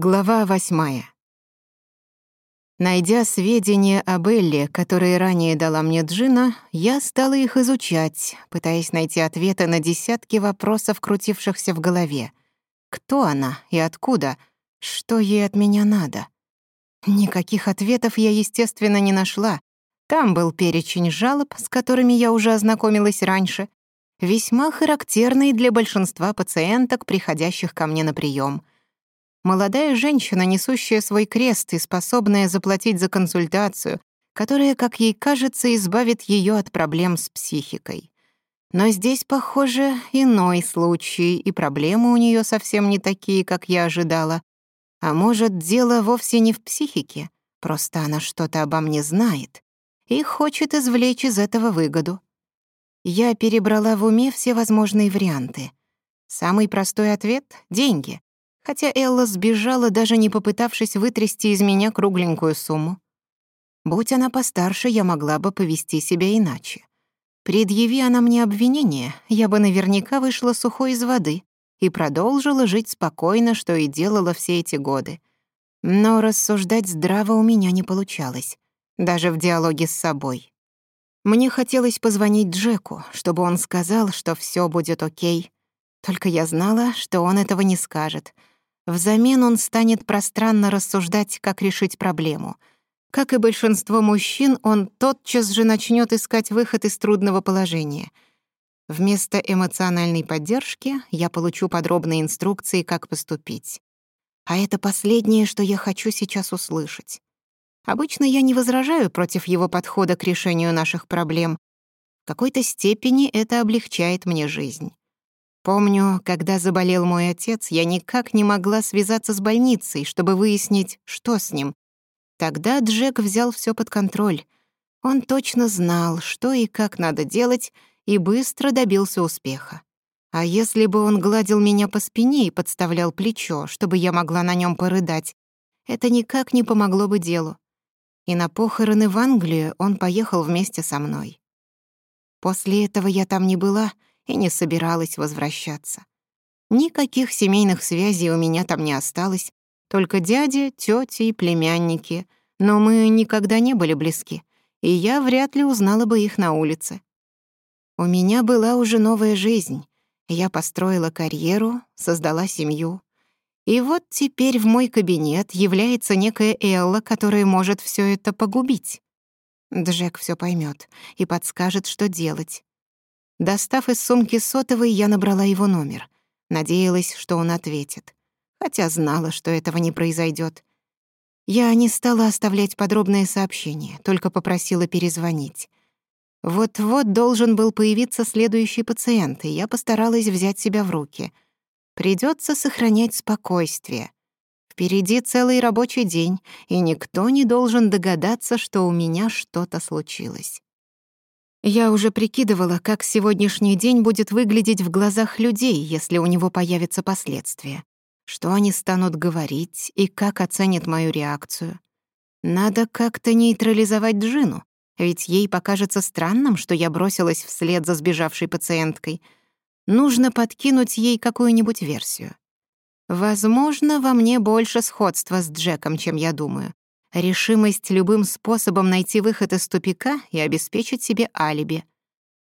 Глава восьмая. Найдя сведения об Элле, которые ранее дала мне Джина, я стала их изучать, пытаясь найти ответы на десятки вопросов, крутившихся в голове. Кто она и откуда? Что ей от меня надо? Никаких ответов я, естественно, не нашла. Там был перечень жалоб, с которыми я уже ознакомилась раньше, весьма характерный для большинства пациенток, приходящих ко мне на прием. Молодая женщина, несущая свой крест и способная заплатить за консультацию, которая, как ей кажется, избавит ее от проблем с психикой. Но здесь, похоже, иной случай, и проблемы у нее совсем не такие, как я ожидала. А может, дело вовсе не в психике, просто она что-то обо мне знает и хочет извлечь из этого выгоду. Я перебрала в уме все возможные варианты. хотя Элла сбежала, даже не попытавшись вытрясти из меня кругленькую сумму. Будь она постарше, я могла бы повести себя иначе. Предъяви она мне обвинение, я бы наверняка вышла сухой из воды и продолжила жить спокойно, что и делала все эти годы. Но рассуждать здраво у меня не получалось, даже в диалоге с собой. Мне хотелось позвонить Джеку, чтобы он сказал, что все будет окей. Только я знала, что он этого не скажет — Взамен он станет пространно рассуждать, как решить проблему. Как и большинство мужчин, он тотчас же начнет искать выход из трудного положения. Вместо эмоциональной поддержки я получу подробные инструкции, как поступить. А это последнее, что я хочу сейчас услышать. Обычно я не возражаю против его подхода к решению наших проблем. В какой-то степени это облегчает мне жизнь. Помню, когда заболел мой отец, я никак не могла связаться с больницей, чтобы выяснить, что с ним. Тогда Джек взял все под контроль. Он точно знал, что и как надо делать, и быстро добился успеха. А если бы он гладил меня по спине и подставлял плечо, чтобы я могла на нем порыдать, это никак не помогло бы делу. И на похороны в Англию он поехал вместе со мной. После этого я там не была — и не собиралась возвращаться. Никаких семейных связей у меня там не осталось, только дяди, тети и племянники, но мы никогда не были близки, и я вряд ли узнала бы их на улице. У меня была уже новая жизнь. Я построила карьеру, создала семью. И вот теперь в мой кабинет является некая Элла, которая может все это погубить. Джек все поймет и подскажет, что делать. Достав из сумки сотовый, я набрала его номер. Надеялась, что он ответит. Хотя знала, что этого не произойдет. Я не стала оставлять подробные сообщения, только попросила перезвонить. Вот-вот должен был появиться следующий пациент, и я постаралась взять себя в руки. Придется сохранять спокойствие. Впереди целый рабочий день, и никто не должен догадаться, что у меня что-то случилось. Я уже прикидывала, как сегодняшний день будет выглядеть в глазах людей, если у него появятся последствия. Что они станут говорить и как оценят мою реакцию. Надо как-то нейтрализовать Джину, ведь ей покажется странным, что я бросилась вслед за сбежавшей пациенткой. Нужно подкинуть ей какую-нибудь версию. Возможно, во мне больше сходства с Джеком, чем я думаю решимость любым способом найти выход из тупика и обеспечить себе алиби,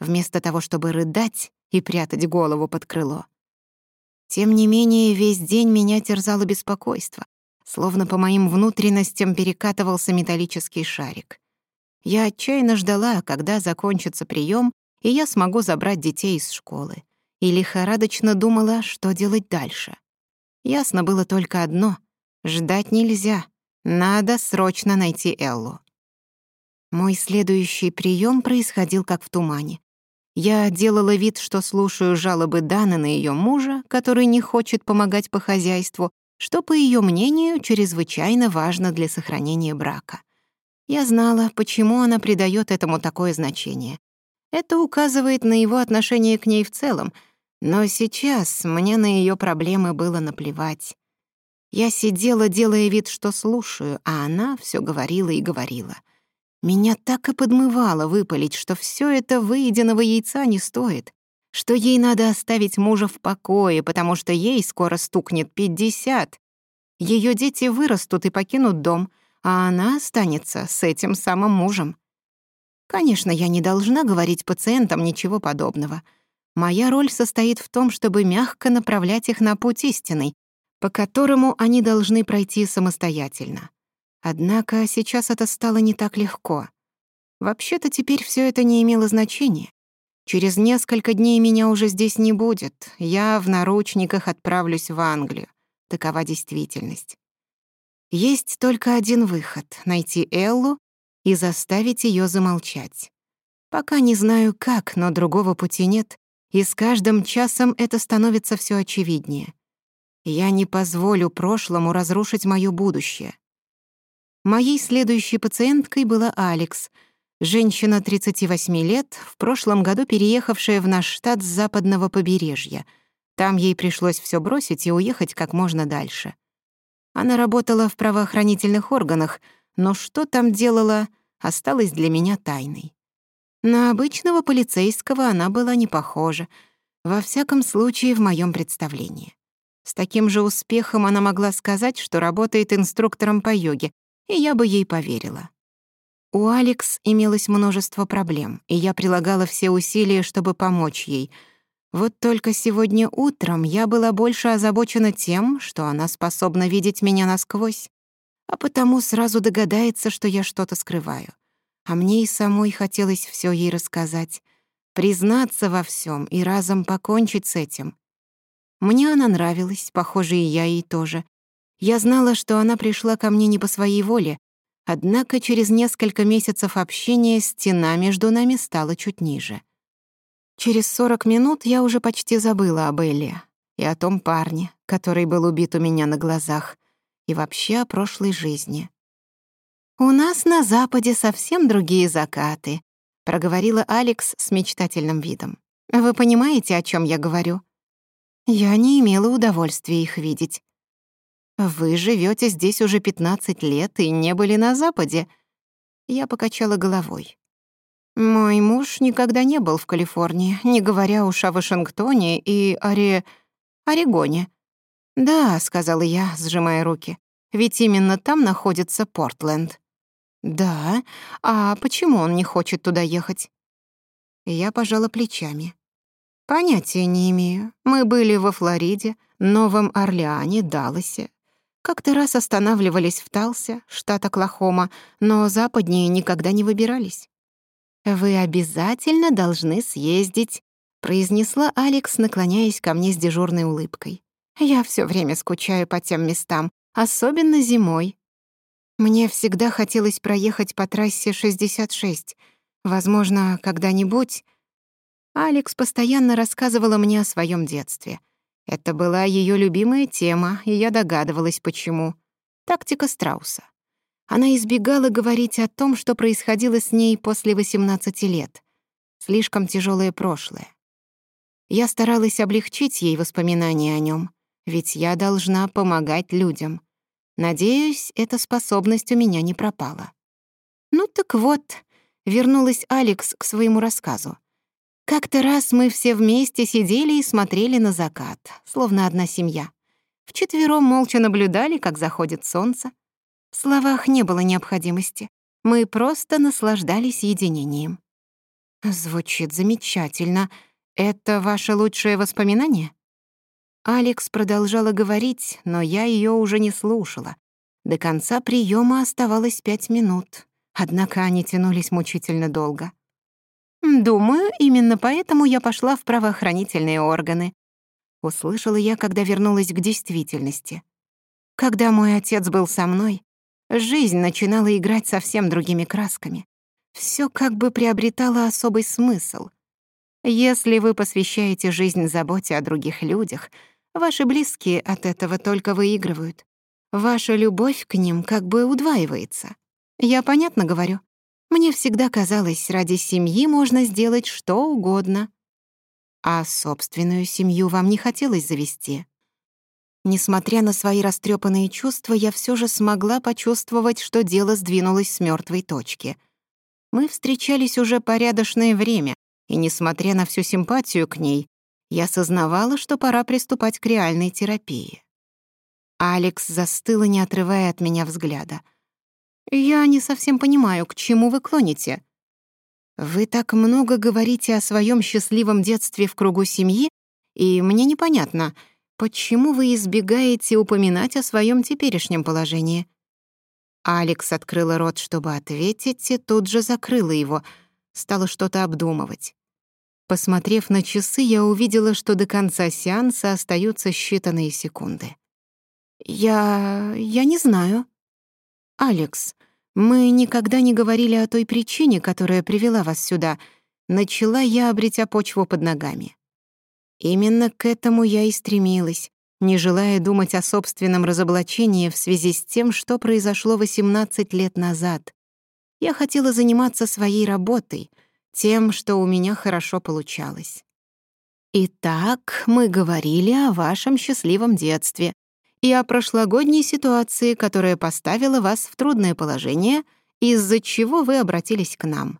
вместо того, чтобы рыдать и прятать голову под крыло. Тем не менее, весь день меня терзало беспокойство, словно по моим внутренностям перекатывался металлический шарик. Я отчаянно ждала, когда закончится прием, и я смогу забрать детей из школы, и лихорадочно думала, что делать дальше. Ясно было только одно — ждать нельзя — надо срочно найти Эллу. Мой следующий прием происходил как в тумане. Я делала вид, что слушаю жалобы Даны на ее мужа, который не хочет помогать по хозяйству, что, по ее мнению, чрезвычайно важно для сохранения брака. Я знала, почему она придает этому такое значение. Это указывает на его отношение к ней в целом, но сейчас мне на ее проблемы было наплевать. Я сидела, делая вид, что слушаю, а она все говорила и говорила. Меня так и подмывало выпалить, что все это выеденного яйца не стоит, что ей надо оставить мужа в покое, потому что ей скоро стукнет пятьдесят. Ее дети вырастут и покинут дом, а она останется с этим самым мужем. Конечно, я не должна говорить по которому они должны пройти самостоятельно. Однако сейчас это стало не так легко. Вообще-то теперь все это не имело значения. Через несколько дней меня уже здесь не будет. Я в наручниках отправлюсь в Англию. Такова действительность. Есть только один выход — найти Эллу и заставить ее замолчать. Пока не знаю как, но другого пути нет, и с каждым часом это становится все очевиднее — Я не позволю прошлому разрушить моё будущее. Моей следующей пациенткой была Алекс, женщина 38 лет, в прошлом году переехавшая в наш штат с западного побережья. Там ей пришлось все бросить и уехать как можно дальше. Она работала в правоохранительных органах, но что там делала, осталось для меня тайной. На обычного полицейского она была не похожа, во всяком случае в моем представлении. С таким же успехом она могла сказать, что работает инструктором по йоге, и я бы ей поверила. У Алекс имелось множество проблем, и я прилагала все усилия, чтобы помочь ей. Вот только сегодня утром я была больше озабочена тем, что она способна видеть меня насквозь, а потому сразу догадается, что я что-то скрываю. А мне и самой хотелось все ей рассказать, признаться во всем и разом покончить с этим. Мне она нравилась, похоже, и я ей тоже. Я знала, что она пришла ко мне не по своей воле, однако через несколько месяцев общения стена между нами стала чуть ниже. Через 40 минут я уже почти забыла об Элле и о том парне, который был убит у меня на глазах, и вообще о прошлой жизни. «У нас на Западе совсем другие закаты», — проговорила Алекс с мечтательным видом. «Вы понимаете, о чем Я не имела удовольствия их видеть. Вы живете здесь уже 15 лет и не были на Западе. Я покачала головой. Мой муж никогда не был в Калифорнии, не говоря уж о Вашингтоне и Оре... Орегоне. «Да», — сказала я, сжимая руки, «ведь именно там находится Портленд». «Да? А почему он не хочет туда ехать?» Я пожала плечами. Понятия не имею. Мы были во Флориде, Новом Орлеане, Далласе. Как-то раз останавливались в Талсе, штат Оклахома, но западнее никогда не выбирались. «Вы обязательно должны съездить», — произнесла Алекс, наклоняясь ко мне с дежурной улыбкой. «Я все время скучаю по тем местам, особенно зимой». Мне всегда хотелось проехать по трассе 66. Возможно, когда-нибудь Алекс постоянно рассказывала мне о своем детстве. Это была ее любимая тема, и я догадывалась, почему. Тактика страуса. Она избегала говорить о том, что происходило с ней после 18 лет. Слишком тяжелое прошлое. Я старалась облегчить ей воспоминания о нем, ведь я должна помогать людям. Надеюсь, эта способность у меня не пропала. Ну так вот, вернулась Алекс к своему рассказу. Как то раз мы все вместе сидели и смотрели на закат, словно одна семья. Вчетвером молча наблюдали, как заходит солнце. В словах не было необходимости. Мы просто наслаждались единением. Звучит замечательно. Это ваше лучшее воспоминание? Алекс продолжала говорить, но я ее уже не слушала. До конца приема оставалось пять минут, однако они тянулись мучительно долго. Думаю, именно поэтому я пошла в правоохранительные органы. Услышала я, когда вернулась к действительности. Когда мой отец был со мной, жизнь начинала играть совсем другими красками. Всё как бы приобретало особый смысл. Если вы посвящаете жизнь заботе о других людях, ваши близкие от этого только выигрывают. Ваша любовь к ним как бы удваивается. Я понятно говорю? Мне всегда казалось, ради семьи можно сделать что угодно. А собственную семью вам не хотелось завести. Несмотря на свои растрепанные чувства, я все же смогла почувствовать, что дело сдвинулось с мертвой точки. Мы встречались уже порядочное время, и, несмотря на всю симпатию к ней, я сознавала, что пора приступать к реальной терапии. Алекс застыла, не отрывая от меня взгляда — «Я не совсем понимаю, к чему вы клоните?» «Вы так много говорите о своем счастливом детстве в кругу семьи, и мне непонятно, почему вы избегаете упоминать о своем теперешнем положении?» Алекс открыла рот, чтобы ответить, и тут же закрыла его, стала что-то обдумывать. Посмотрев на часы, я увидела, что до конца сеанса остаются считанные секунды. «Я... я не знаю». «Алекс, мы никогда не говорили о той причине, которая привела вас сюда», — начала я, обретя почву под ногами. Именно к этому я и стремилась, не желая думать о собственном разоблачении в связи с тем, что произошло 18 лет назад. Я хотела заниматься своей работой, тем, что у меня хорошо получалось. «Итак, мы говорили о вашем счастливом детстве», и о прошлогодней ситуации, которая поставила вас в трудное положение, из-за чего вы обратились к нам.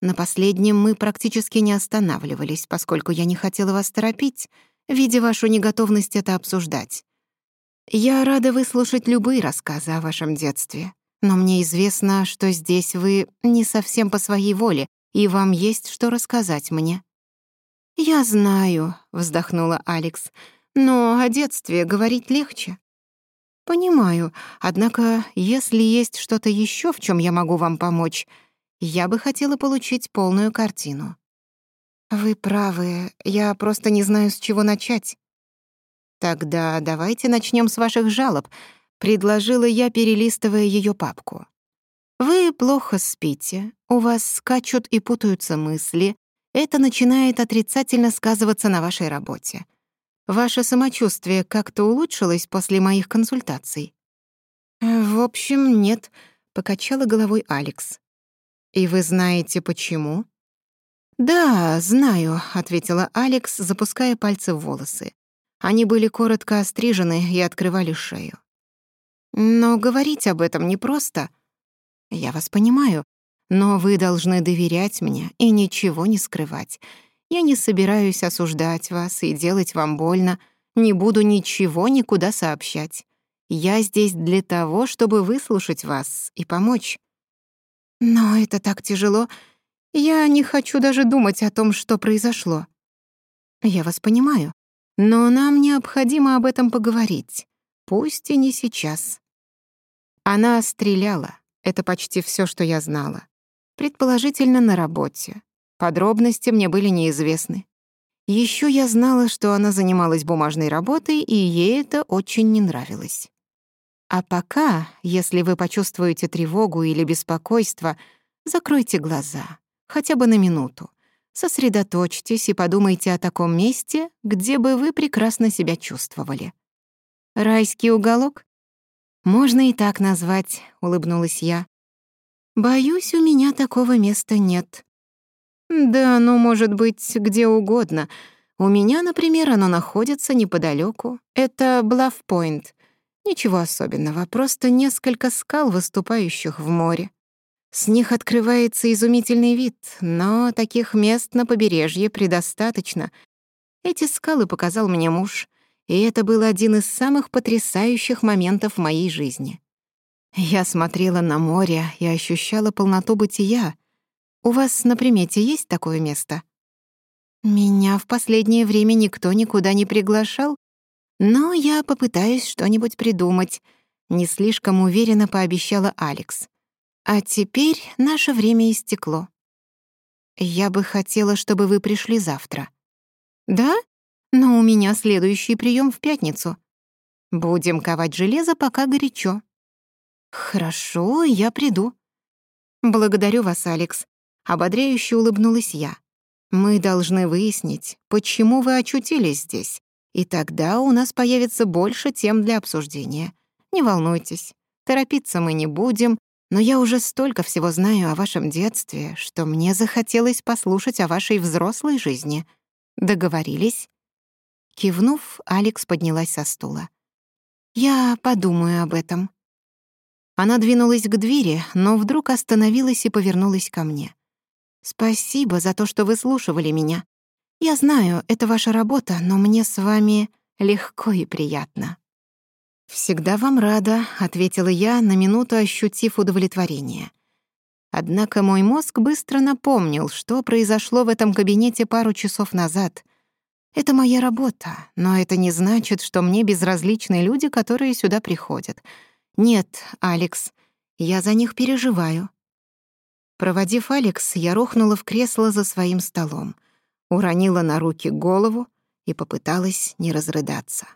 На последнем мы практически не останавливались, поскольку я не хотела вас торопить — видя вашу неготовность это обсуждать. Я рада выслушать любые рассказы о вашем детстве, но мне известно, что здесь вы не совсем по своей воле, и вам есть что рассказать мне». «Я знаю», — вздохнула Алекс, Но о детстве говорить легче. Понимаю, однако, если есть что-то еще, в чем я могу вам помочь, я бы хотела получить полную картину. Вы правы, я просто не знаю, с чего начать. Тогда давайте начнем с ваших жалоб, предложила я, перелистывая ее папку. Вы плохо спите, у вас скачут и путаются мысли. Это начинает отрицательно сказываться на вашей работе. Ваше самочувствие как-то улучшилось после моих консультаций?» «Э, «В общем, нет», — покачала головой Алекс. «И вы знаете, почему?» «Да, знаю», — ответила Алекс, запуская пальцы в волосы. Они были коротко острижены и открывали шею. «Но говорить об этом непросто. Я вас понимаю, но вы должны доверять мне и ничего не скрывать. Я не собираюсь осуждать вас и делать вам больно, не буду ничего никуда сообщать. Я здесь для того, чтобы выслушать вас и помочь». «Но это так тяжело», я не хочу даже думать о том, что произошло. Я вас понимаю, но нам необходимо об этом поговорить. Пусть и не сейчас. Она стреляла. Это почти все, что я знала. Предположительно, на работе. Подробности мне были неизвестны. Еще я знала, что она занималась бумажной работой, и ей это очень не нравилось. А пока, если вы почувствуете тревогу или беспокойство, закройте глаза, хотя бы на минуту. Сосредоточьтесь и подумайте о таком месте, где бы вы прекрасно себя чувствовали. «Райский уголок?» «Можно и так назвать», — улыбнулась я. «Боюсь, у меня такого места нет», да, ну, может быть, где угодно. У меня, например, оно находится неподалеку. Это Блавпойнт. Ничего особенного, просто несколько скал, выступающих в море. С них открывается изумительный вид, но таких мест на побережье предостаточно. Эти скалы показал мне муж, и это был один из самых потрясающих моментов моей жизни. Я смотрела на море и ощущала полноту бытия — у вас на примете есть такое место?» «Меня в последнее время никто никуда не приглашал, но я попытаюсь что-нибудь придумать», — не слишком уверенно пообещала Алекс. «А теперь наше время истекло. Я бы хотела, чтобы вы пришли завтра». «Да? Но у меня следующий прием в пятницу. Будем ковать железо, пока горячо». «Хорошо, я приду». «Благодарю вас, Алекс. Ободряю улыбнулась я. Мы должны выяснить, почему вы очутились здесь, и тогда у нас появится больше тем для обсуждения. Не волнуйтесь, торопиться мы не будем, но я уже столько всего знаю о вашем детстве, что мне захотелось послушать о вашей взрослой жизни. Договорились?» Кивнув, Алекс поднялась со стула. «Я подумаю об этом». Она двинулась к двери, но вдруг остановилась и повернулась ко мне. «Спасибо за то, что вы слушали меня. Я знаю, это ваша работа, но мне с вами легко и приятно». «Всегда вам рада», — ответила я, на минуту ощутив удовлетворение. Однако мой мозг быстро напомнил, что произошло в этом кабинете пару часов назад. Это моя работа, но это не значит, что мне безразличны люди, которые сюда приходят. Нет, Алекс, я за них переживаю. Проводив Алекс, я рухнула в кресло за своим столом, уронила на руки голову и попыталась не разрыдаться.